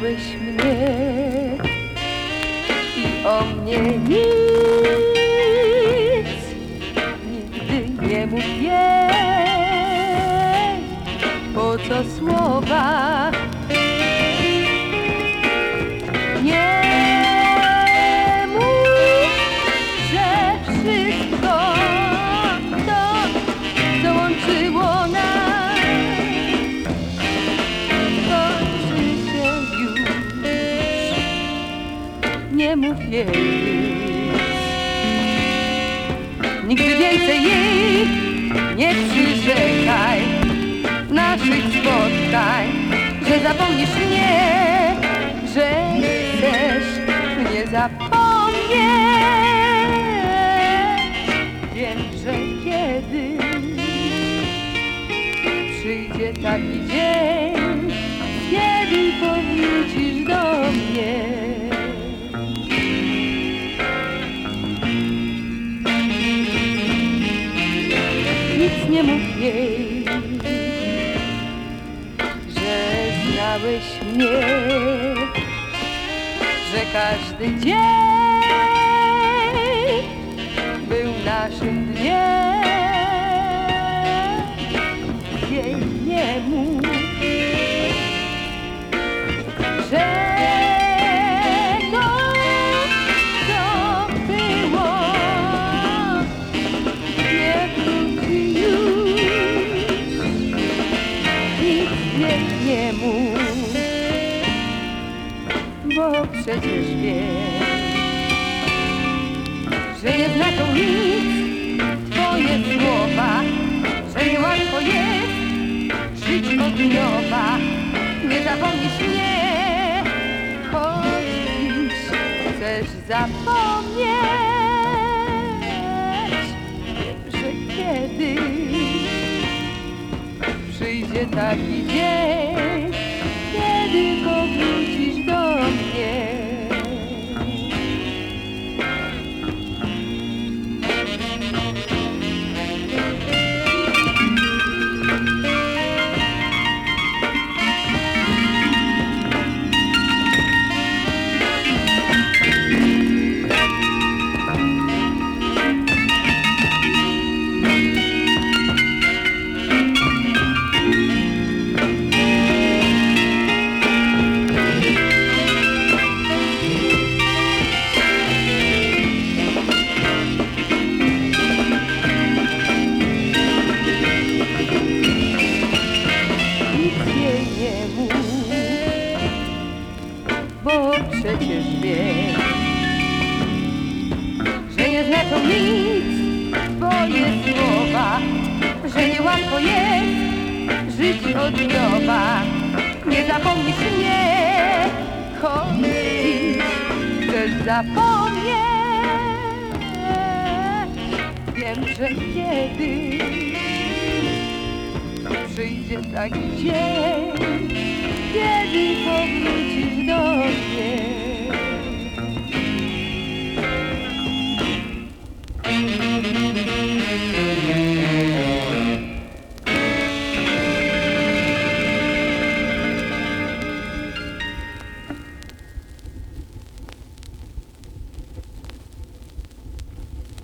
Kochałeś mnie i o mnie nic nigdy nie mówię. Po co słowa? Nigdy więcej jej nie przyrzekaj naszych spotkań, że zapomnisz mnie, że chcesz mnie zapomnieć. Wiem, że kiedy przyjdzie taki dzień, nie mów jej, że znałeś mnie, że każdy dzień był naszym dniem. Mów, bo przecież wiem, że nie znaczą nic twoje słowa, że niełatwo jest żyć od nowa. Nie zapomnisz mnie, choć dziś chcesz zapomnieć. Że kiedy przyjdzie taki dzień, że niełatwo jest żyć od. Nie zapomnisz mnie, choć chcesz zapomnieć. Wiem, że kiedyś przyjdzie taki dzień, kiedy powrócisz do mnie.